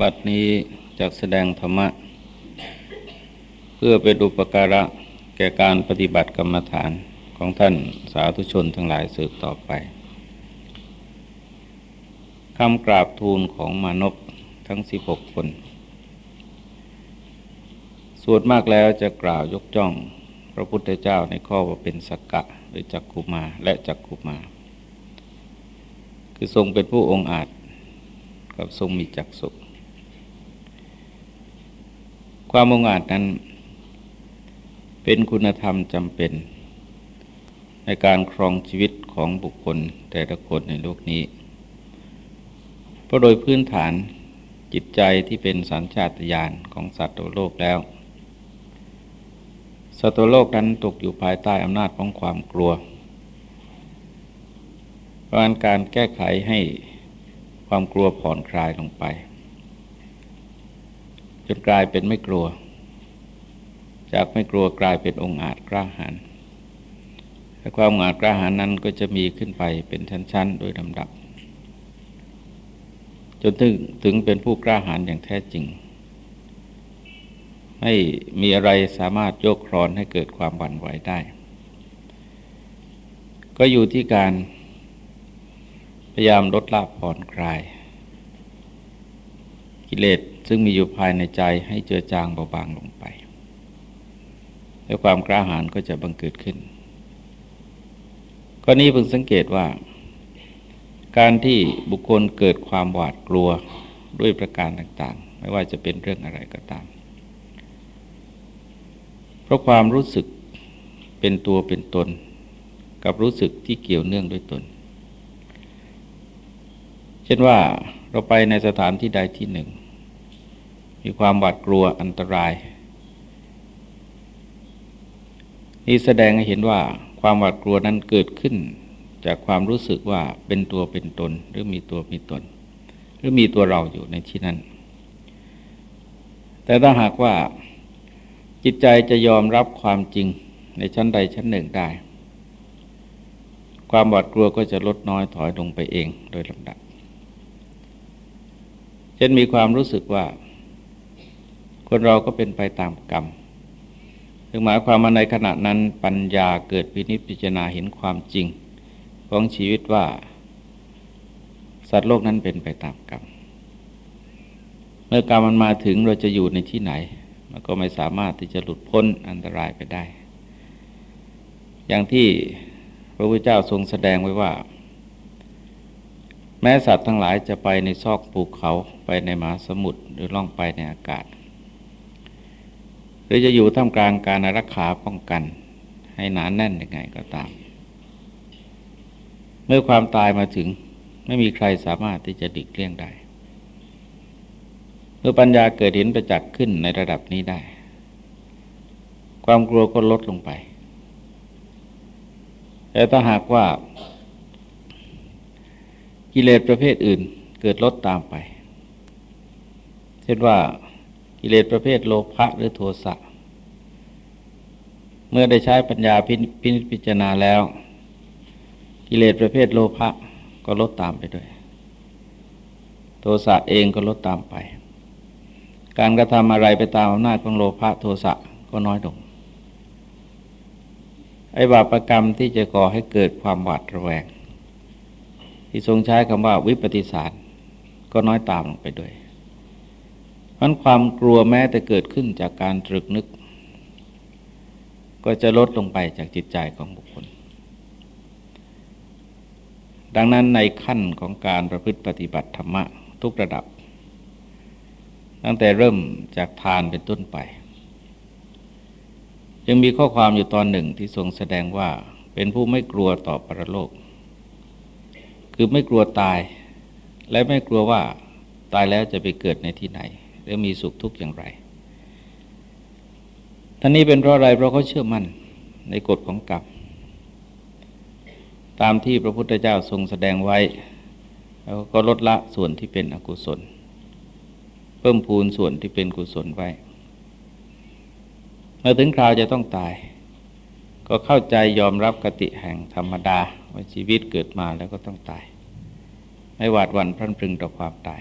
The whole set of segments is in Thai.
บัดนี้จักแสดงธรรมะ เพื่อเป็นอุปการะแก่การปฏิบัติกรรมฐานของท่านสาธุชนทั้งหลายสืบต่อไปคำกราบทูลของมานพทั้งสิบหกคนสวดมากแล้วจะกล่าวยกจ้องพระพุทธเจ้าในข้อว่าเป็นสกกะหรือจักกุมาและจักกุมา คือทรงเป็นผู้องค์อาจกับทรงมีจักสุข ความองอาจนั้น เป็นคุณธรรมจำเป็น ในการครองชีวิตของบุคคลแต่ละคนในโลกนี้ เพราะโดยพื้นฐานจิตใจที่เป็นสัญชาตญาณของสัตว์โลกแล้ว สัตว์โลกนั้นตกอยู่ภายใต้อำนาจของความกลัว เพราะการแก้ไขให้ความกลัวผ่อนคลายลงไป จนกลายเป็นไม่กลัว จากไม่กลัวกลายเป็นองค์อาจกล้าหาญแต่ความองอาจกล้าหาญนั้นก็จะมีขึ้นไปเป็นชั้น ๆ โดยลำดับ จนถึงถึงเป็นผู้กล้าหาญอย่างแท้จริง ไม่มีอะไรสามารถโยกครอนให้เกิดความหวั่นไหวได้ ก็อยู่ที่การพยายามลดละผ่อนคลาย กิเลสซึ่งมีอยู่ภายในใจให้เจือจางเบาบางลงไปแล้วความกล้าหาญก็จะบังเกิดขึ้นข้อนี้เพิ่งสังเกตว่า การที่บุคคลเกิดความหวาดกลัวด้วยประการต่างๆ ไม่ว่าจะเป็นเรื่องอะไรก็ตาม เพราะความรู้สึกเป็นตัวเป็นตน กับรู้สึกที่เกี่ยวเนื่องด้วยตน เช่นว่าเราไปในสถานที่ใดที่หนึ่ง มีความหวาดกลัวอันตราย นี่แสดงให้เห็นว่าความหวาดกลัวนั้นเกิดขึ้น จากความรู้สึกว่าเป็นตัวเป็นตน หรือมีตัวมีตน หรือมีตัวเราอยู่ในที่นั้น แต่ถ้าหากว่าจิตใจจะยอมรับความจริงในชั้นใดชั้นหนึ่งได้ ความหวาดกลัวก็จะลดน้อยถอยลงไปเองโดยลำดับเช่นมีความรู้สึกว่า คนเราก็เป็นไปตามกรรมถึงหมายความว่าในขณะนั้นปัญญาเกิดพินิจพิจารณาเห็นความจริง ของชีวิตว่า สัตว์โลกนั้นเป็นไปตามกรรม เมื่อกรรมมันมาถึงเราจะอยู่ในที่ไหนมันก็ไม่สามารถที่จะหลุดพ้นอันตรายไปได้ อย่างที่พระพุทธเจ้าทรงแสดงไว้ว่า แม้สัตว์ทั้งหลายจะไปในซอกภูเขาไปในมหาสมุทรหรือล่องไปในอากาศ หรือจะอยู่ท่ามกลางการรักษาป้องกัน ให้หนานแน่นยังไงก็ตาม เมื่อความตายมาถึงไม่มีใครสามารถที่จะดิกเลี่ยงได้ เมื่อปัญญาเกิดเห็นประจักษ์ขึ้นในระดับนี้ได้ ความกลัวก็ลดลงไป แต่ถ้าหากว่ากิเลสประเภทอื่นเกิดลดตามไป เช่นว่า กิเลสประเภทโลภะหรือโทสะเมื่อได้ใช้ปัญญาพินิจพิจารณาแล้ว กิเลสประเภทโลภะก็ลดตามไปด้วย โทสะเองก็ลดตามไป การกระทำอะไรไปตามอำนาจของโลภะโทสะก็น้อยลงไอ้บาปรกรรมที่จะก่อให้เกิดความหวาดระแวง ที่ทรงใช้คำว่าวิปฏิสารก็น้อยตามลงไปด้วย มันความกลัวแม้แต่เกิดขึ้นจากการตรึกนึก ก็จะลดลงไปจากจิตใจของบุคคล ดังนั้นในขั้นของการประพฤติปฏิบัติธรรมะทุกระดับ ตั้งแต่เริ่มจากทานเป็นต้นไป ยังมีข้อความอยู่ตอนหนึ่งที่ทรงแสดงว่าเป็นผู้ไม่กลัวต่อปรโลก คือไม่กลัวตาย และไม่กลัวว่าตายแล้วจะไปเกิดในที่ไหน หรือมีสุขทุกข์อย่างไรท่านนี้เป็นเพราะอะไรเพราะเขาเชื่อมั่นในกฎของกรรมตามที่พระพุทธเจ้าทรงแสดงไว้ แล้วก็ลดละส่วนที่เป็นอกุศล เพิ่มพูนส่วนที่เป็นกุศลไว้เมื่อถึงคราวจะต้องตาย ก็เข้าใจยอมรับกติแห่งธรรมดาว่าชีวิตเกิดมาแล้วก็ต้องตาย ไม่หวาดหวั่นพรั่นพรึงต่อความตาย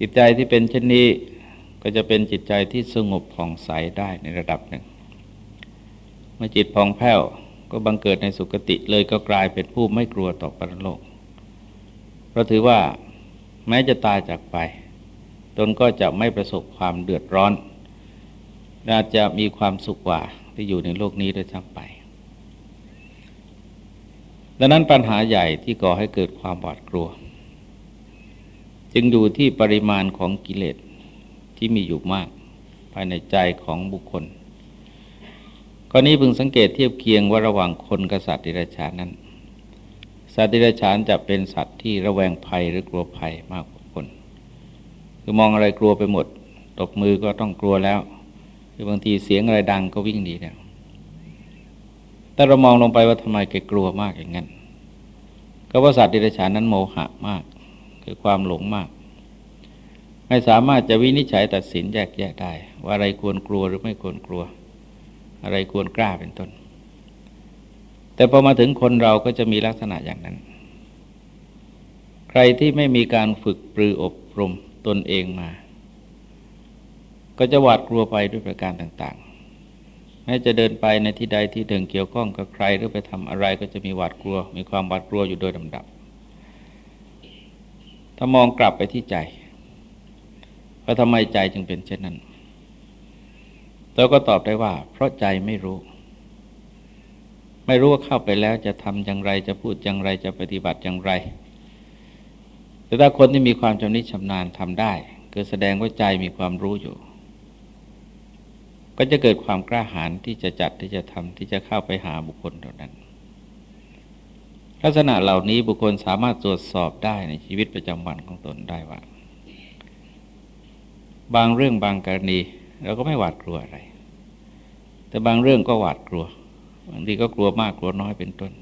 จิตใจที่เป็นเช่นนี้ก็จะเป็นจิตใจที่สงบผ่องใสได้ในระดับหนึ่ง เมื่อจิตผ่องแผ้วก็บังเกิดในสุคติเลยก็กลายเป็นผู้ไม่กลัวต่อปรโลก เพราะถือว่าแม้จะตายจากไปตนก็จะไม่ประสบความเดือดร้อนอาจจะมีความสุขกว่าที่อยู่ในโลกนี้ด้วยซ้ำไป ดังนั้นปัญหาใหญ่ที่ก่อให้เกิดความหวาดกลัว จึงอยู่ที่ปริมาณของกิเลสที่มีอยู่มาก ภายในใจของบุคคลข้อนี้พึงสังเกตเทียบเคียงว่าระหว่างคนกับสัตว์ดิรัจฉานนั้น สัตว์ดิรัจฉานจะเป็นสัตว์ที่ระแวงภัยหรือกลัวภัยมากกว่าคน คือมองอะไรกลัวไปหมด ตบมือก็ต้องกลัวแล้วคือบางทีเสียงอะไรดังก็วิ่งหนีแล้วแต่เรามองลงไปว่าทำไมแกกลัวมากอย่างนั้น ก็ว่าสัตว์ดิรัจฉานนั้นโมหะมาก คือความหลงมาก ไม่สามารถจะวินิจฉัยตัดสินแยกแยะได้ ว่าอะไรควรกลัวหรือไม่ควรกลัว อะไรควรกล้าเป็นต้น แต่พอมาถึงคนเราก็จะมีลักษณะอย่างนั้น ใครที่ไม่มีการฝึกปรืออบรมตนเองมา ก็จะหวาดกลัวไปด้วยประการต่างๆแม้จะเดินไปในที่ใดที่หนึ่งเกี่ยวข้องกับใครหรือไปทำอะไรก็จะมีหวาดกลัว มีความหวาดกลัวอยู่โดยลำดับ ถ้ามองกลับไปที่ใจว่าทำไมใจจึงเป็นเช่นนั้นเราก็ตอบได้ว่า เพราะใจไม่รู้ ไม่รู้ว่าเข้าไปแล้วจะทำอย่างไรจะพูดอย่างไรจะปฏิบัติอย่างไร แต่ถ้าคนที่มีความชำนิชำนาญทำได้ก็แสดงว่าใจมีความรู้อยู่ ก็จะเกิดความกล้าหาญที่จะจัดที่จะทำที่จะเข้าไปหาบุคคลเหล่านั้น ลักษณะเหล่านี้บุคคลสามารถตรวจสอบได้ในชีวิตประจำวันของตนได้ว่า บางเรื่องบางกรณีเราก็ไม่หวาดกลัวอะไร แต่บางเรื่องก็หวาดกลัวบางทีก็กลัวมากกลัวน้อยเป็นต้น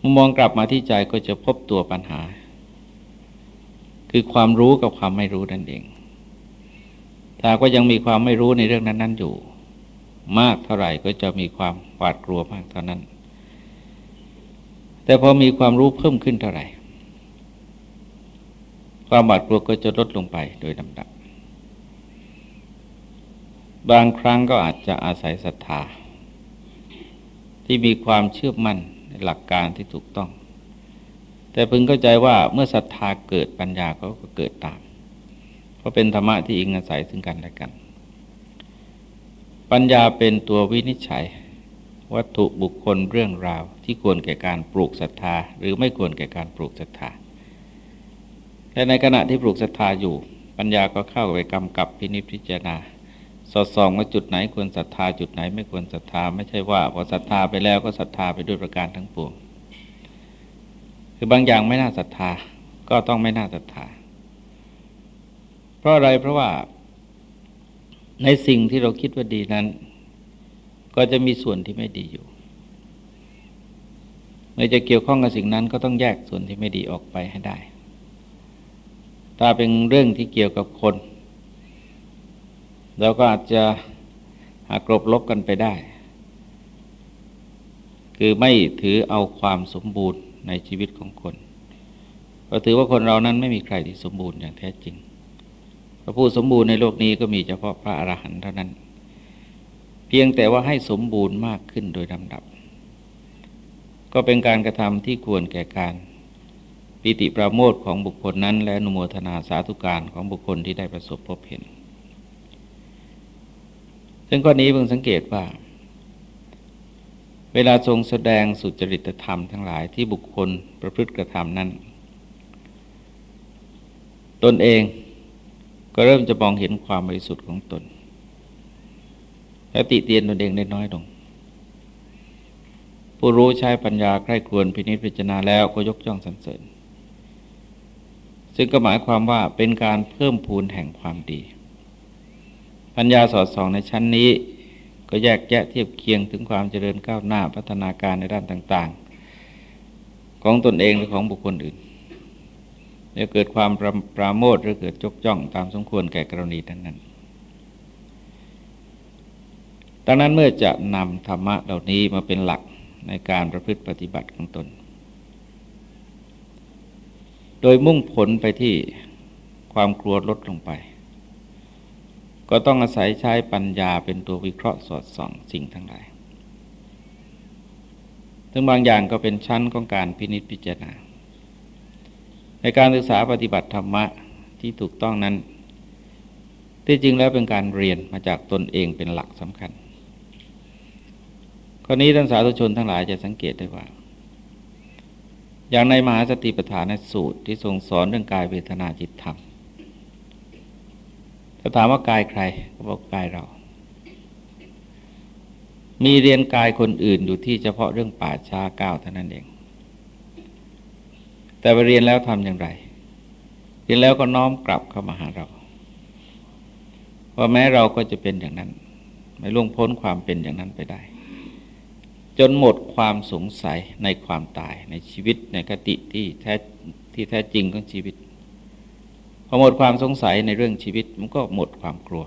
มุมมองกลับมาที่ใจก็จะพบตัวปัญหา คือความรู้กับความไม่รู้นั่นเองถ้าก็ยังมีความไม่รู้ในเรื่องนั้น ๆ อยู่ มากเท่าไหร่ก็จะมีความหวาดกลัวมากเท่านั้น แต่พอมีความรู้เพิ่มขึ้นเท่าไหร่ความหวาดกลัวก็จะลดลงไปโดยลำดับ บางครั้งก็อาจจะอาศัยศรัทธา ที่มีความเชื่อมั่นในหลักการที่ถูกต้อง แต่พึงเข้าใจว่าเมื่อศรัทธาเกิดปัญญาก็เกิดตาม เพราะเป็นธรรมะที่อิงอาศัยซึ่งกันและกัน ปัญญาเป็นตัววินิจฉัย วัตถุบุคคลเรื่องราว ที่ควรแก่การปลูกศรัทธา หรือไม่ควรแก่การปลูกศรัทธาและในขณะที่ปลูกศรัทธาอยู่ ปัญญาก็เข้าไปกำกับพินิจพิจารณา สอดส่องว่าจุดไหนควรศรัทธาจุดไหนไม่ควรศรัทธาไม่ใช่ว่าพอศรัทธาไปแล้วก็ศรัทธาไปด้วยประการทั้งปวงคือบางอย่างไม่น่าศรัทธาก็ต้องไม่น่าศรัทธา เพราะอะไรเพราะว่าในสิ่งที่เราคิดว่าดีนั้น ก็จะมีส่วนที่ไม่ดีอยู่เมื่อจะเกี่ยวข้องกับสิ่งนั้นก็ต้องแยกส่วนที่ไม่ดีออกไปให้ได้ ถ้าเป็นเรื่องที่เกี่ยวกับคนเราก็อาจจะหากรบลบกันไปได้ คือไม่ถือเอาความสมบูรณ์ในชีวิตของคนเราถือว่าคนเรานั้นไม่มีใครที่สมบูรณ์อย่างแท้จริงพระผู้สมบูรณ์ในโลกนี้ก็มีเฉพาะพระอรหันต์เท่านั้น พียงแต่ว่าให้สมบูรณ์มากขึ้นโดยลำดับ ก็เป็นการกระทำที่ควรแก่การปิติประโมทของบุคคลนั้น และนุโมทนาสาธุการของบุคคลที่ได้ประสบพบเห็น ซึ่งข้อนี้เพิ่งสังเกตว่า เวลาทรงแสดงสุจริตธรรมทั้งหลายที่บุคคลประพฤติกระทำนั้น ตนเองก็เริ่มจะมองเห็นความบริสุทธิ์ของตน และติเตียนตนเองได้น้อยลง ผู้รู้ใช้ปัญญาใคร่ควรพินิจพิจารณาแล้วก็ยกย่องสรรเสริญ ซึ่งก็หมายความว่าเป็นการเพิ่มพูนแห่งความดี ปัญญาสอดส่องในชั้นนี้ ก็แยกแยะเทียบเคียงถึงความเจริญก้าวหน้าพัฒนาการในด้านต่าง ๆ ของตนเองหรือของบุคคลอื่นจะเกิดความปราปราโมทหรือเกิดจกจ้องตามสมควรแก่กรณีนั้นนั้น ดังนั้นเมื่อจะนำธรรมะเหล่านี้มาเป็นหลักในการประพฤติปฏิบัติของตน โดยมุ่งผลไปที่ความกลัวลดลงไป ก็ต้องอาศัยใช้ปัญญาเป็นตัววิเคราะห์สอดส่องสิ่งทั้งหลายซึ่งบางอย่างก็เป็นชั้นของการพินิจพิจารณา ในการศึกษาปฏิบัติธรรมะที่ถูกต้องนั้น ที่จริงแล้วเป็นการเรียนมาจากตนเองเป็นหลักสำคัญ ข้อนี้ท่านสาธุชนทั้งหลายจะสังเกตได้ว่า อย่างในมหาสติปัฏฐานสูตรที่ทรงสอนเรื่องกายเวทนาจิตธรรมถ้าถามว่ากายใครก็บอกกายเรา มีเรียนกายคนอื่นอยู่ที่เฉพาะเรื่องป่าชาเก้าเท่านั้นเอง แต่ไปเรียนแล้วทำอย่างไร เรียนแล้วก็น้อมกลับเข้ามาหาเราว่าแม้เราก็จะเป็นอย่างนั้น ไม่ล่วงพ้นความเป็นอย่างนั้นไปได้ จนหมดความสงสัยในความตายในชีวิตในคติที่แท้ที่แท้จริงของชีวิต พอหมดความสงสัยในเรื่องชีวิตมันก็หมดความกลัว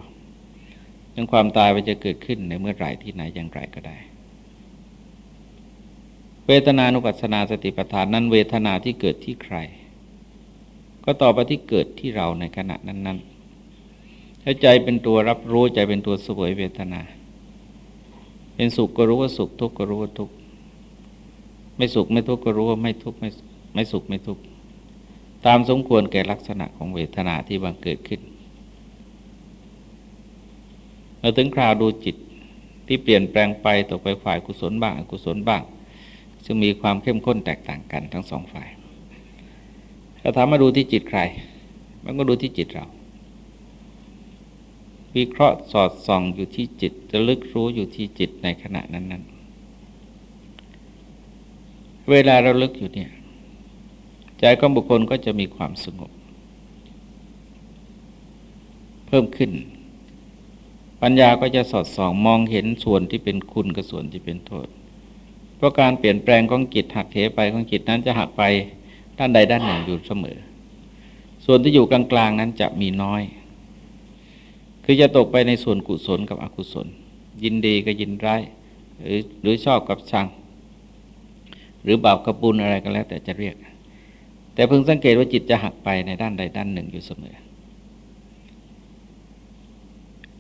เรื่องความตายมันจะเกิดขึ้นในเมื่อไหร่ที่ไหนอย่างไรก็ได้ เวทนานุปัสสนาสติปัฏฐานนั้นเวทนาที่เกิดที่ใคร ก็ต่อไปที่เกิดที่เราในขณะนั้นๆถ้าใจเป็นตัวรับรู้ใจเป็นตัวสวยเวทนา เป็นสุขก็รู้ว่าสุขทุกข์ก็รู้ว่าทุกข์ไม่สุขไม่ทุกข์ก็รู้ว่าไม่ทุกข์ไม่ไม่สุขไม่ทุกข์ตามสมควรแก่ลักษณะของเวทนาที่บังเกิดขึ้นเราถึงคราวดูจิตที่เปลี่ยนแปลงไปตกไปฝ่ายกุศลบ้างอกุศลบ้าง ซึ่งมีความเข้มข้นแตกต่างกันทั้งสองฝ่ายถ้าถามมาดูที่จิตใคร มันก็ดูที่จิตเรา วิเคราะห์สอดส่องอยู่ที่จิตจะลึกรู้อยู่ที่จิตในขณะนั้นๆเวลาเราลึกอยู่เนี่ย ใจของบุคคลก็จะมีความสงบ เพิ่มขึ้น ปัญญาก็จะสอดส่องมองเห็นส่วนที่เป็นคุณกับส่วนที่เป็นโทษ เพราะการเปลี่ยนแปลงของจิตหักเหไปของจิตนั้นจะหักไปด้านใดด้านหนึ่งอยู่เสมอ ส่วนที่อยู่กลางๆนั้นจะมีน้อย คือจะตกไปในส่วนกุศลกับอกุศล ยินดีกับยินร้ายหรือหรือชอบกับชัง หรือบาปกับบุญอะไรก็แล้ว แต่จะเรียก แต่เพิ่งสังเกตว่าจิตจะหักไปในด้านใดด้านหนึ่งอยู่เสมอ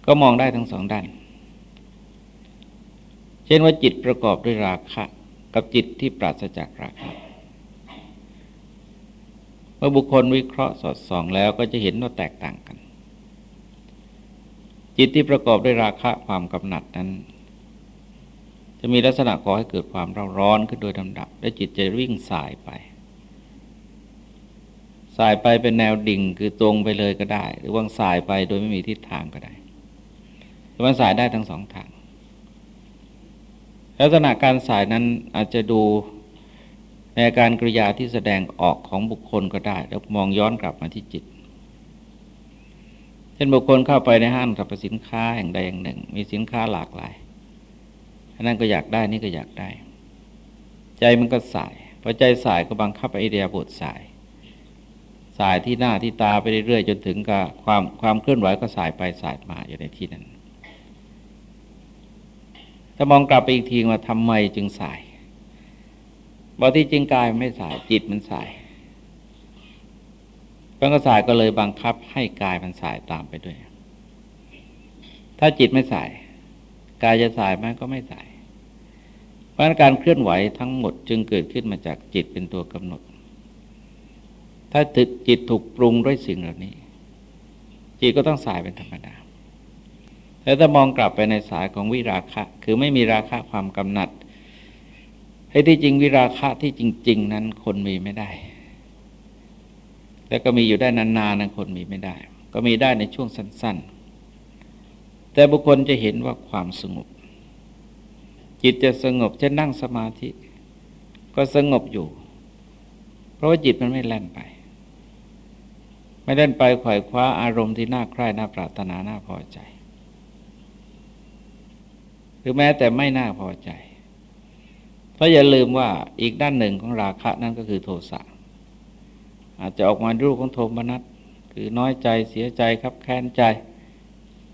ก็มองได้ทั้งสองด้าน เช่นว่าจิตประกอบด้วยราคะ กับจิตที่ปราศจากราคะเมื่อบุคคลวิเคราะห์สอดส่องแล้วก็จะเห็นว่าแตกต่างกัน จิตที่ประกอบด้วยราคะความกำหนัดนั้น จะมีลักษณะก่อให้เกิดความร้อนร้อนขึ้นโดยลำดับ และจิตจะวิ่งสายไป สายไปเป็นแนวดิ่งคือตรงไปเลยก็ได้ หรือว่างสายไปโดยไม่มีทิศทางก็ได้แต่มันสายได้ทั้งสองทางลักษณะการสายนั้นอาจจะดูในการกริยาที่แสดงออกของบุคคลก็ได้ แล้วมองย้อนกลับมาที่จิต เช่นบุคคลเข้าไปในห้างสรรพสินค้าแห่งใดแห่งหนึ่ง มีสินค้าหลากหลายอันนั้นก็อยากได้นี่ก็อยากได้ ใจมันก็สายพอใจสายก็บังคับไอเดียบทสาย สายที่หน้าที่ตาไปเรื่อยๆจนถึงกับความความเคลื่อนไหวก็สายไปสายมาอยู่ในที่นั้น ถ้ามองกลับไปอีกทีว่าทำไมจึงสายบอกที่จริงกายไม่สายจิตมันสาย ปัญกสายก็เลยบังคับให้กายมันสายตามไปด้วย ถ้าจิตไม่สาย กายจะสายมันก็ไม่สาย เพราะการเคลื่อนไหวทั้งหมดจึงเกิดขึ้นมาจากจิตเป็นตัวกำหนด ถ้าจิตถูกปรุงด้วยสิ่งเหล่านี้ จิตก็ต้องสายเป็นธรรมดาแต่ถ้ามองกลับไปในสายของวิราคะ คือไม่มีราคะความกำหนัดให้ที่จริงวิราคะที่จริง ๆ นั้นคนมีไม่ได้ แต่ก็มีอยู่ได้นานๆนะคนมีไม่ได้ ก็มีได้ในช่วงสั้น ๆ แต่บุคคลจะเห็นว่าความสงบ จิตจะสงบจะนั่งสมาธิ ก็สงบอยู่ เพราะว่าจิตมันไม่แล่นไป ไม่เล่นไปขวายคว้าอารมณ์ที่น่าใคร่น่าปรารถนาน่าพอใจ หรือแม้แต่ไม่น่าพอใจ เพราะอย่าลืมว่าอีกด้านหนึ่งของราคะนั่นก็คือโทสะ อาจจะออกมารูปของโทมนัสคือน้อยใจเสียใจครับแค้นใจ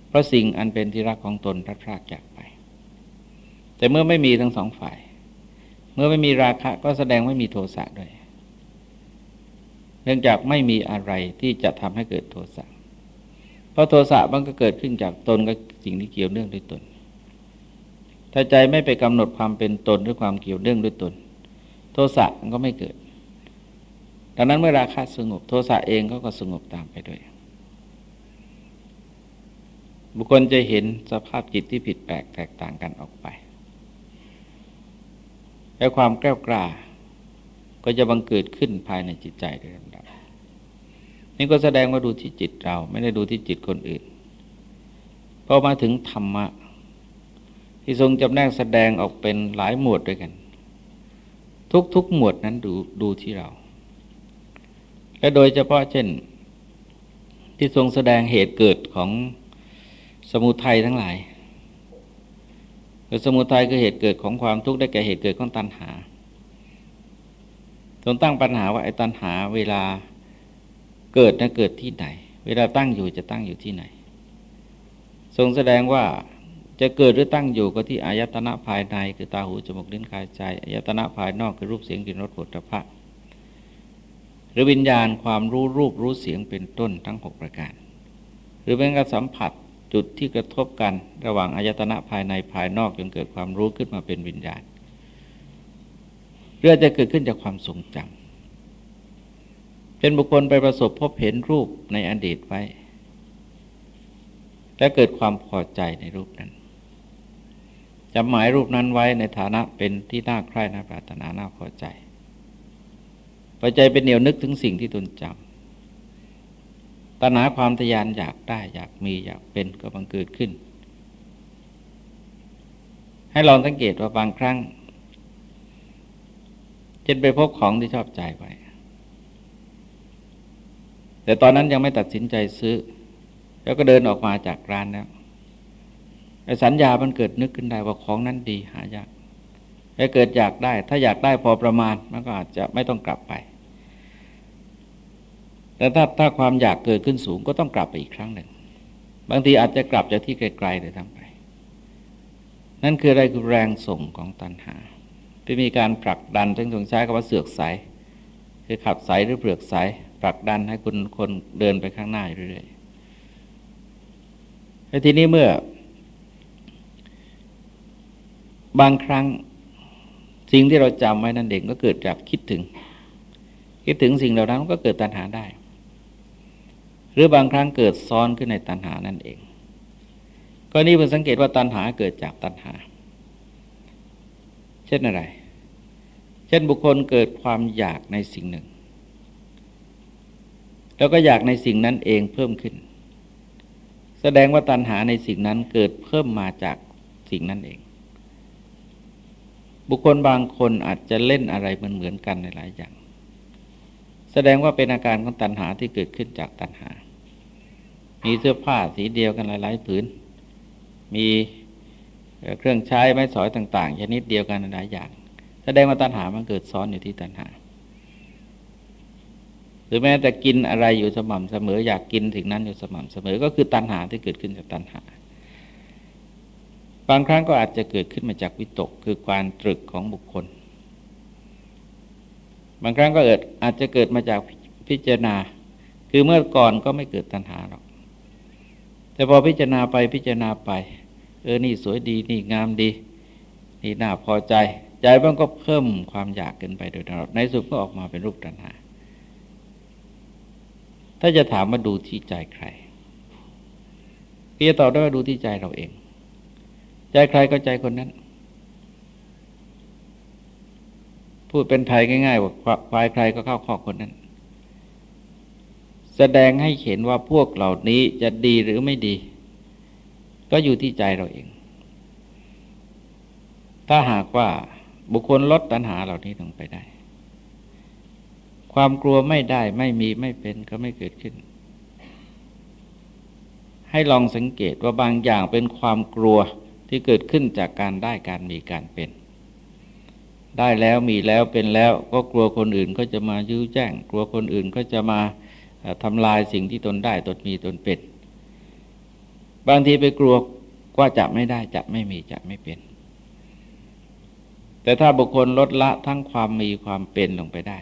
เพราะสิ่งอันเป็นที่รักของตนพลาดพลาดจากไป แต่เมื่อไม่มีทั้งสองฝ่าย เมื่อไม่มีราคะก็แสดงไม่มีโทสะด้วย เนื่องจากไม่มีอะไรที่จะทำให้เกิดโทสะเพราะโทสะมันก็เกิดขึ้นจากตนกับสิ่งที่เกี่ยวเนื่องด้วยตน ถ้าใจไม่ไปกำหนดความเป็นตนด้วยความเกี่ยวเนื่องด้วยตน โทสะมันก็ไม่เกิด ดังนั้นเมื่อราคะสงบโทสะเองก็ก็สงบตามไปด้วย บุคคลจะเห็นสภาพจิตที่ผิดแปลกแตกต่างกันออกไป และความแกล้วกล้าก็จะบังเกิดขึ้นภายในจิตใจโดยลำดับ นี่ก็แสดงว่าดูที่จิตเรา ไม่ได้ดูที่จิตคนอื่น พอมาถึงธรรมะ ที่ทรงจำแนกแสดงออกเป็นหลายหมวดด้วยกัน ทุกๆหมวดนั้นดูดูที่เรา และโดยเฉพาะเช่น ที่ทรงแสดงเหตุเกิดของสมุทัยทั้งหลายสมุทัยคือเหตุเกิดของความทุกข์ได้แก่เหตุเกิดของตัณหาทรงตั้งปัญหาว่าไอ้ตัณหาเวลาเกิดนะเกิดที่ไหน เวลาตั้งอยู่จะตั้งอยู่ที่ไหน ทรงแสดงว่าจะเกิดหรือตั้งอยู่ก็ที่อายตนะภายในคือตาหูจมูกลิ้นกายใจอายตนะภายนอกคือรูปเสียงกลิ่นรสผลิตภัณฑ์ หรือวิญญาณความรู้รูปรู้เสียงเป็นต้นทั้งหกประการ หรือเป็นการสัมผัสจุดที่กระทบกันระหว่างอายตนะภายในภายนอกจนเกิดความรู้ขึ้นมาเป็นวิญญาณเรื่องจะเกิดขึ้นจากความทรงจำเป็นบุคคลไปประสบพบเห็นรูปในอดีตไว้ และเกิดความพอใจในรูปนั้นจำหมายรูปนั้นไว้ในฐานะเป็นที่น่าใคร่น่าปรารถนาน่าพอใจ พอใจเป็นเหนียวนึกถึงสิ่งที่ตนจำตัณหาความทยานอยากได้อยากมีอยากเป็นก็บังเกิดขึ้น ให้ลองสังเกตว่าบางครั้งเช่นไปพบของที่ชอบใจไป แต่ตอนนั้นยังไม่ตัดสินใจซื้อ แล้วก็เดินออกมาจากร้านแล้วไอ้สัญญามันเกิดนึกขึ้นได้ว่าของนั้นดีหายากถ้าเกิดอยากได้ ถ้าอยากได้พอประมาณมันก็อาจจะไม่ต้องกลับไป แต่ถ้าถ้าความอยากเกิดขึ้นสูงก็ต้องกลับไปอีกครั้งหนึ่ง บางทีอาจจะกลับจากที่ไกลๆเลยทั้งไป นั่นคืออะไรคือแรงส่งของตัณหาที่มีการผลักดันซึ่งตรงใช้คำว่าเสือกใสคือขับใสหรือเปลือกใสผลักดันให้คุณคนเดินไปข้างหน้าเรื่อยๆแล้วทีนี้เมื่อ บางครั้งสิ่งที่เราจำไว้นั่นเองก็เกิดจากคิดถึง คิดถึงสิ่งเหล่านั้นก็เกิดตัณหาได้ หรือบางครั้งเกิดซ้อนขึ้นในตัณหานั่นเอง ก็นี่เป็นสังเกตว่าตัณหาเกิดจากตัณหา เช่นอะไร เช่นบุคคลเกิดความอยากในสิ่งหนึ่ง แล้วก็อยากในสิ่งนั้นเองเพิ่มขึ้น แสดงว่าตัณหาในสิ่งนั้นเกิดเพิ่มมาจากสิ่งนั้นเอง บุคคลบางคนอาจจะเล่นอะไรเหมือนเหมือนกันในหลายอย่างแสดงว่าเป็นอาการของตัณหาที่เกิดขึ้นจากตัณหา มีเสื้อผ้าสีเดียวกันหลาย ๆ ผืน มีเครื่องใช้ไม้สอยต่าง ๆ ชนิดเดียวกันหลายอย่าง แสดงว่าตัณหามันเกิดซ้อนอยู่ที่ตัณหา หรือแม้แต่กินอะไรอยู่สม่ำเสมอ อยากกินสิ่งนั้นอยู่สม่ำเสมอ ก็คือตัณหาที่เกิดขึ้นจากตัณหา บางครั้งก็อาจจะเกิดขึ้นมาจากวิตก คือความตรึกของบุคคล บางครั้งก็เกิดอาจจะเกิดมาจากพิจารณา คือเมื่อก่อนก็ไม่เกิดตัณหาหรอก แต่พอพิจารณาไปพิจารณาไป เออนี่สวยดีนี่งามดี นี่น่าพอใจ ใจมันก็เพิ่มความอยากเกินไปโดยตลอดในสุดก็ออกมาเป็นรูปตัณหา ถ้าจะถามมาดูที่ใจใครก็จะตอบได้ว่าดูที่ใจเราเอง ใจใครก็ใจคนนั้น พูดเป็นไทยง่ายๆว่าควายใครก็เข้าข้อคนนั้น แสดงให้เห็นว่าพวกเหล่านี้จะดีหรือไม่ดี ก็อยู่ที่ใจเราเอง ถ้าหากว่าบุคคลลดตัณหาเหล่านี้ลงไปได้ ความกลัวไม่ได้ไม่มีไม่เป็นก็ไม่เกิดขึ้น ให้ลองสังเกตว่าบางอย่างเป็นความกลัวที่เกิดขึ้นจากการได้การมีการเป็น ได้แล้วมีแล้วเป็นแล้วก็กลัวคนอื่นก็จะมายื้อแจ้ง กลัวคนอื่นก็จะมา ทำลายสิ่งที่ตนได้ตนมีตนเป็น บางทีไปกลัวว่าจะไม่ได้จะไม่มีจะไม่เป็น แต่ถ้าบุคคลลดละทั้งความมีความเป็นลงไปได้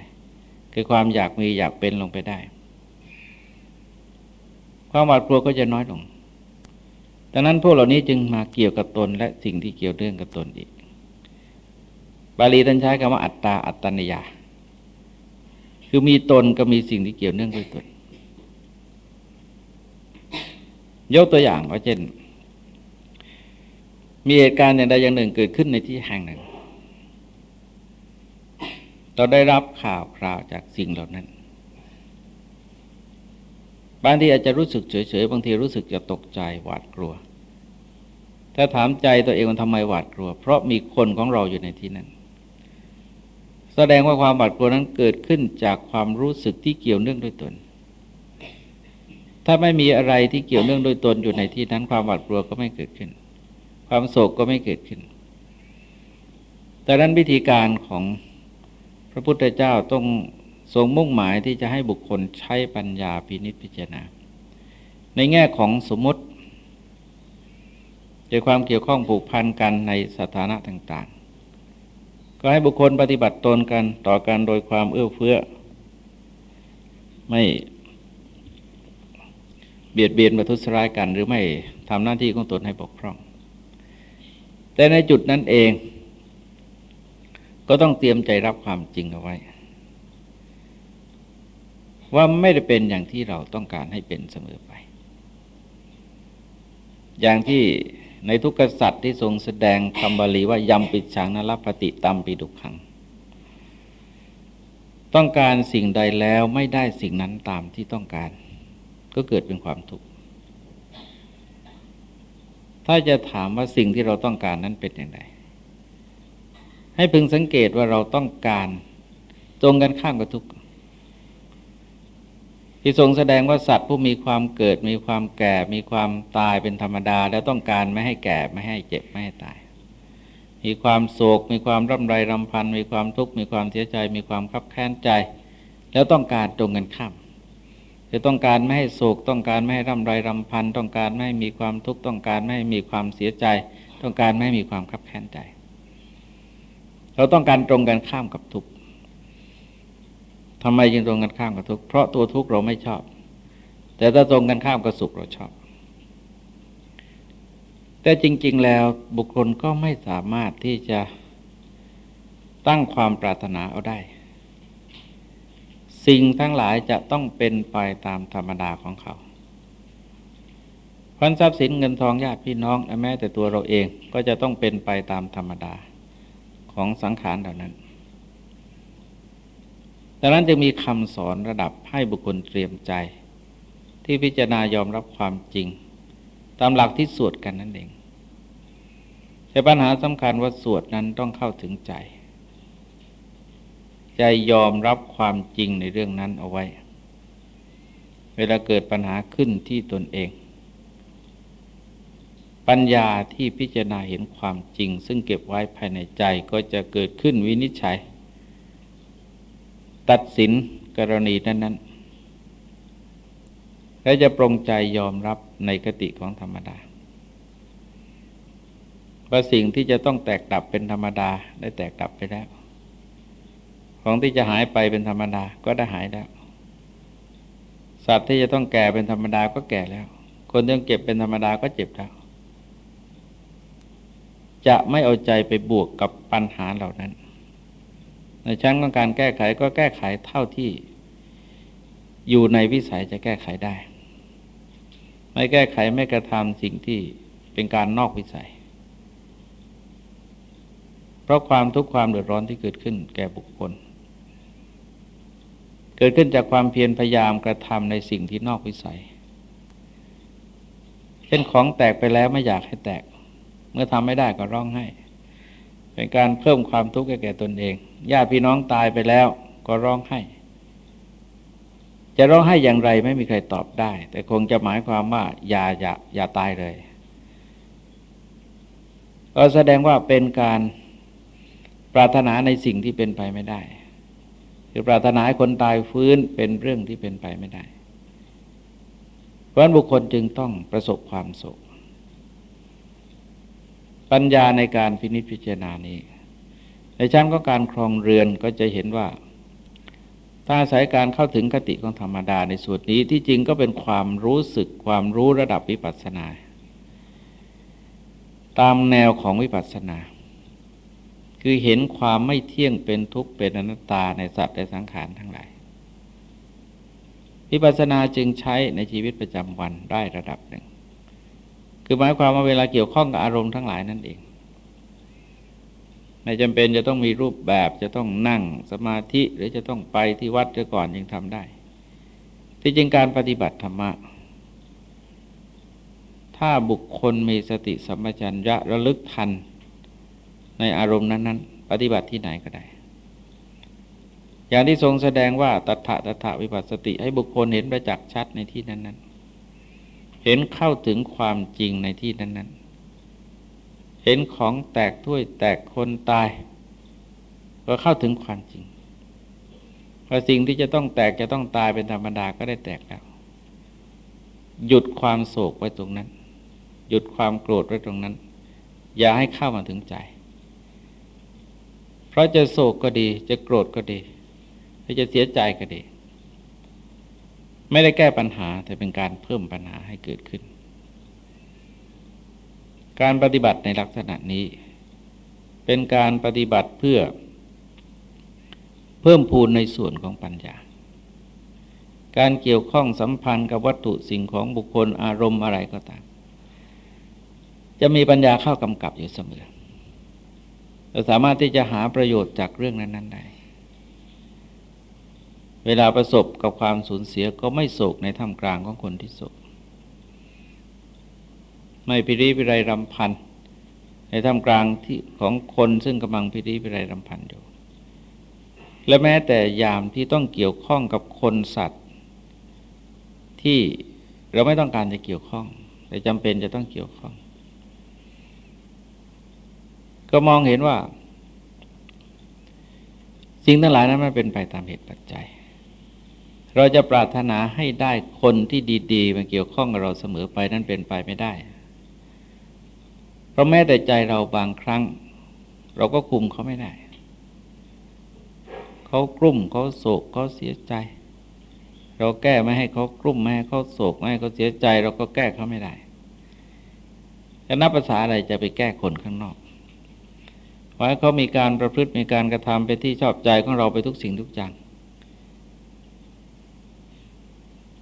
คือความอยากมีอยากเป็นลงไปได้ ความหวาดกลัวก็จะน้อยลงดังนั้นพวกเหล่านี้จึงมาเกี่ยวกับตนและสิ่งที่เกี่ยวเรื่องกับตนอีก บาลีท่านใช้คำว่าอัตตาอัตตนิยา คือมีตนก็มีสิ่งที่เกี่ยวเนื่องด้วยตน ยกตัวอย่างว่าเช่น มีเหตุการณ์อย่างใดอย่างหนึ่งเกิดขึ้นในที่แห่งหนึ่ง เราได้รับข่าวคราวจากสิ่งเหล่านั้น บางทีอาจจะรู้สึกเฉยๆ บางทีรู้สึกจะตกใจหวาดกลัว ถ้าถามใจตัวเองว่าทำไมหวาดกลัว เพราะมีคนของเราอยู่ในที่นั้น แสดงว่าความหวาดกลัวนั้นเกิดขึ้นจากความรู้สึกที่เกี่ยวเนื่องด้วยตน ถ้าไม่มีอะไรที่เกี่ยวเนื่องด้วยตนอยู่ในที่นั้น ความหวาดกลัวก็ไม่เกิดขึ้น ความโศกก็ไม่เกิดขึ้น แต่นั้นวิธีการของพระพุทธเจ้าต้องทรงมุ่งหมายที่จะให้บุคคลใช้ปัญญาพินิจพิจารณา ในแง่ของสมมติในความเกี่ยวข้องผูกพันกันในสถานะต่าง ก็ให้บุคคลปฏิบัติตนกันต่อกันโดยความเอื้อเฟื้อ ไม่เบียดเบียนประทุษร้ายกัน หรือไม่ทำหน้าที่ของตนให้บกพร่อง แต่ในจุดนั้นเอง ก็ต้องเตรียมใจรับความจริงเอาไว้ ว่าไม่ได้เป็นอย่างที่เราต้องการให้เป็นเสมอไป อย่างที่ ในทุกกษัตริย์ที่ทรงแสดงคำบาลีว่ายำปิดฉังนรปฏิตัมปิดุขัง ต้องการสิ่งใดแล้วไม่ได้สิ่งนั้นตามที่ต้องการ ก็เกิดเป็นความทุกข์ถ้าจะถามว่าสิ่งที่เราต้องการนั้นเป็นอย่างไรให้พึงสังเกตว่าเราต้องการตรงกันข้ามกับทุกข์ ที่ทรงแสดงว่าสัตว์ผู้มีความเกิด มีความแก่ มีความตายเป็นธรรมดา แล้วต้องการไม่ให้แก่ไม่ให้เจ็บไม่ให้ตาย มีความโศก มีความร่ำไรรำพัน มีความทุกข์มีความเสียใจ มีความขับแค้นใจ แล้วต้องการตรงกันข้ามจะต้องการไม่ให้โศก ต้องการไม่ให้ร่ำไรรำพัน ต้องการไม่ให้มีความทุกข์ต้องการไม่ให้มีความเสียใจ ต้องการไม่ให้มีความขับแค้นใจ เราต้องการตรงกันข้ามกับทุกข์ ทำไมจึงตรงกันข้ามกับทุกข์เพราะตัวทุกข์เราไม่ชอบ แต่ถ้าตรงกันข้ามกับสุขเราชอบ แต่จริง ๆ แล้วบุคคลก็ไม่สามารถที่จะตั้งความปรารถนาเอาได้ สิ่งทั้งหลายจะต้องเป็นไปตามธรรมดาของเขาพันทรัพย์สินเงินทองญาติพี่น้องและแม้แต่ตัวเราเองก็จะต้องเป็นไปตามธรรมดาของสังขารเหล่านั้น ดังนั้นจึงมีคำสอนระดับให้บุคคลเตรียมใจ ที่พิจารณายอมรับความจริง ตามหลักที่สวดกันนั่นเองแต่ปัญหาสำคัญว่าสวดนั้นต้องเข้าถึงใจ ใจยอมรับความจริงในเรื่องนั้นเอาไว้ เวลาเกิดปัญหาขึ้นที่ตนเอง ปัญญาที่พิจารณาเห็นความจริง ซึ่งเก็บไว้ภายในใจก็จะเกิดขึ้นวินิจฉัย ตัดสินกรณีนั้นๆและจะปรงใจยอมรับในกติของธรรมดาว่าสิ่งที่จะต้องแตกดับเป็นธรรมดา ได้แตกดับไปแล้ว ของที่จะหายไปเป็นธรรมดาก็ได้หายแล้ว สัตว์ที่จะต้องแก่เป็นธรรมดาก็แก่แล้ว คนที่ต้องเก็บเป็นธรรมดาก็เจ็บแล้ว จะไม่เอาใจไปบวกกับปัญหาเหล่านั้น ในชั้นของการแก้ไขก็แก้ไขเท่าที่ อยู่ในวิสัยจะแก้ไขได้ ไม่แก้ไขไม่กระทำสิ่งที่เป็นการนอกวิสัย เพราะความทุกข์ความเดือดร้อนที่เกิดขึ้น แก่บุคคล เกิดขึ้นจากความเพียรพยายามกระทำในสิ่งที่นอกวิสัยเช่นของแตกไปแล้วไม่อยากให้แตก เมื่อทำไม่ได้ก็ร้องไห้ เป็นการเพิ่มความทุกข์แก่ตนเอง ญาติพี่น้องตายไปแล้ว ก็ร้องไห้ จะร้องไห้อย่างไรไม่มีใครตอบได้ แต่คงจะหมายความว่าอย่าอย่าอย่าตายเลยก็แสดงว่าเป็นการปรารถนาในสิ่งที่เป็นไปไม่ได้ คือปรารถนาให้คนตายฟื้นเป็นเรื่องที่เป็นไปไม่ได้ เพราะนั้นบุคคลจึงต้องประสบความโศกปัญญาในการพินิจพิจารณานี้ ในชั้นของการครองเรือนก็จะเห็นว่าถ้าอาศัยการเข้าถึงคติของธรรมดาในส่วนนี้ที่จริงก็เป็นความรู้สึกความรู้ระดับวิปัสสนา ตามแนวของวิปัสสนา คือเห็นความไม่เที่ยงเป็นทุกข์เป็นอนัตตาในสัตว์และสังขารทั้งหลายวิปัสสนาจึงใช้ในชีวิตประจำวันได้ระดับหนึ่ง คือหมายความว่าเวลาเกี่ยวข้องกับอารมณ์ทั้งหลายนั่นเอง ไม่จำเป็นจะต้องมีรูปแบบจะต้องนั่งสมาธิหรือจะต้องไปที่วัดก่อนยังทำได้ที่จริงการปฏิบัติธรรมะ ถ้าบุคคลมีสติสัมปชัญญะระลึกทัน ในอารมณ์นั้น ๆ ปฏิบัติที่ไหนก็ได้ อย่างที่ทรงแสดงว่าตัถะตัถะวิปัสสติให้บุคคลเห็นประจักษ์ชัดในที่นั้น ๆ เห็นเข้าถึงความจริงในที่นั้น เห็นของแตกถ้วยแตกคนตาย ก็เข้าถึงความจริงพอสิ่งที่จะต้องแตกจะต้องตายเป็นธรรมดาก็ได้แตกแล้ว หยุดความโศกไว้ตรงนั้น หยุดความโกรธไว้ตรงนั้น อย่าให้เข้ามาถึงใจ เพราะจะโศกก็ดี จะโกรธก็ดีหรือจะเสียใจก็ดี ไม่ได้แก้ปัญหาแต่เป็นการเพิ่มปัญหาให้เกิดขึ้น การปฏิบัติในลักษณะนี้ เป็นการปฏิบัติเพื่อ เพิ่มพูนในส่วนของปัญญา การเกี่ยวข้องสัมพันธ์กับวัตถุสิ่งของบุคคลอารมณ์อะไรก็ตาม จะมีปัญญาเข้ากำกับอยู่เสมอเราสามารถที่จะหาประโยชน์จากเรื่องนั้นๆได้เวลาประสบกับความสูญเสียก็ไม่โศกในท่ามกลางของคนที่โศก ไม่พิริพิไรรำพันในท่ามกลางที่ของคนซึ่งกำลังพิริพิไรรำพันอยู่ และแม้แต่ยามที่ต้องเกี่ยวข้องกับคนสัตว์ ที่เราไม่ต้องการจะเกี่ยวข้อง แต่จำเป็นจะต้องเกี่ยวข้อง ก็มองเห็นว่าสิ่งทั้งหลายนั้นมันเป็นไปตามเหตุปัจจัย เราจะปรารถนาให้ได้คนที่ดี ๆ มาเกี่ยวข้องกับเราเสมอไปนั้นเป็นไปไม่ได้ ราะแม้แต่ใจเราบางครั้ง เราก็คุมเขาไม่ได้ เขากลุ่มเขาโศกเขาเสียใจ เราแก้ไม่ให้เขากลุ่มไม่ให้เขาโศกไม่ให้เขาเสียใจ เราก็แก้เขาไม่ได้จะนับภาษาอะไรจะไปแก้คนข้างนอกเพราเขามีการประพฤติมีการกระทำไปที่ชอบใจของเราไปทุกสิ่งทุกอย่าง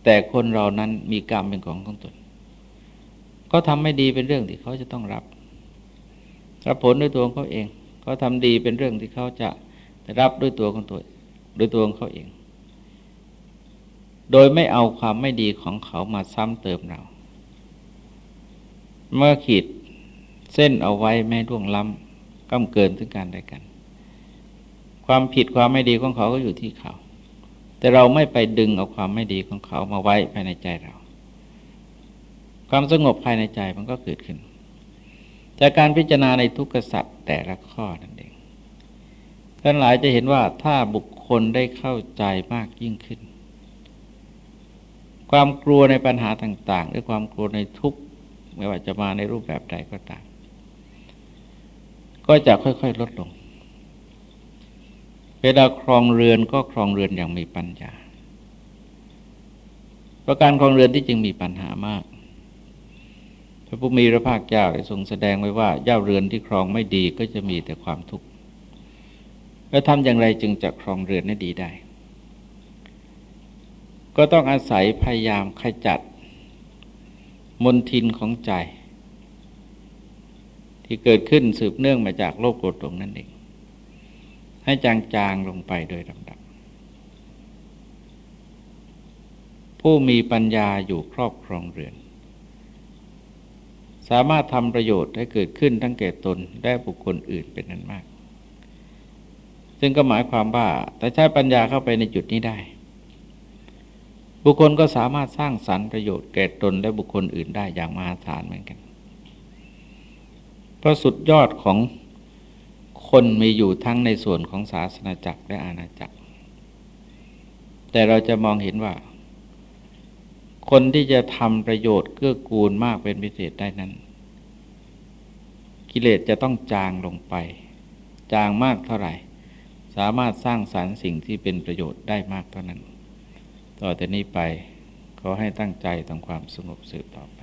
แต่คนเรานั้นมีกรรมเป็นของของตนเขาทำไม่ดีเป็นเรื่องที่เขาจะต้องรับ รับผลด้วยตัวของเขาเอง เขาทำดีเป็นเรื่องที่เขาจะรับด้วยตัวของตัวด้วยตัวของเขาเอง โดยไม่เอาความไม่ดีของเขามาซ้ำเติมเรา เมื่อขีดเส้นเอาไว้ไม่ร่วงล้ำก้าเกินถึงการใดกัน ความผิดความไม่ดีของเขาก็อยู่ที่เขา แต่เราไม่ไปดึงเอาความไม่ดีของเขามาไว้ภายในใจเรา ความสงบภายในใจมันก็เกิดขึ้น จากการพิจารณาในทุกขสัตว์แต่ละข้อนั่นเองท่านหลายจะเห็นว่าถ้าบุคคลได้เข้าใจมากยิ่งขึ้น ความกลัวในปัญหาต่าง ๆ หรือความกลัวในทุกข์ไม่ว่าจะมาในรูปแบบใดก็ตาม ก็จะค่อย ๆ ลดลง เวลาครองเรือนก็ครองเรือนอย่างมีปัญญาปราะการครองเรือนที่จึงมีปัญหามาก พระผู้มีพระภาคเจ้าได้ทรงแสดงไว้ว่าเจ้าเรือนที่ครองไม่ดีก็จะมีแต่ความทุกข์แล้วทำอย่างไรจึงจะครองเรือนให้ดีได้ ก็ต้องอาศัยพยายามขจัด มนทินของใจ ที่เกิดขึ้นสืบเนื่องมาจากโลกโกรธตรงนั่นเอง ให้จางๆลงไปโดยลำดับ ผู้มีปัญญาอยู่ครอบครองเรือน สามารถทำประโยชน์ให้เกิดขึ้นทั้งแก่ตนและบุคคลอื่นเป็นนั้นมาก ซึ่งก็หมายความว่าแต่ใช้ปัญญาเข้าไปในจุดนี้ได้ บุคคลก็สามารถสร้างสรรค์ประโยชน์แก่ตนและบุคคลอื่นได้อย่างมหาศาลเหมือนกันเพราะสุดยอดของคนมีอยู่ทั้งในส่วนของศาสนาจักรและอาณาจักร แต่เราจะมองเห็นว่า คนที่จะทำประโยชน์เกื้อกูลมากเป็นพิเศษได้นั้น กิเลสจะต้องจางลงไป จางมากเท่าไหร่ สามารถสร้างสารรค์สิ่งที่เป็นประโยชน์ได้มากเท่านั้น ต่อแต่นี้ไปขอให้ตั้งใจทำความสงบสืบต่อไป